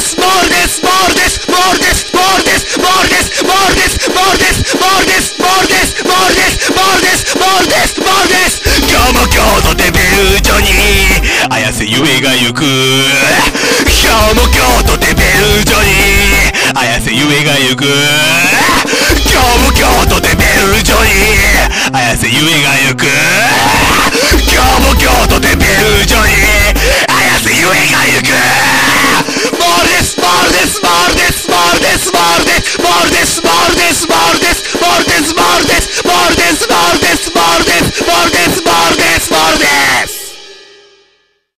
です。ボールです。ボールです。ボールです。ボールです。ボールです。ボールです。ボールです。ボールです。ボールです。ボールです。ボールです。ボールです。ボールです。今日も今日のデビボー場に綾瀬ゆえが行く。今日も今日のデビボー場に綾瀬ゆえが行く。今日も今日のデビボー場に綾瀬ゆえがールですモールですモールですモールで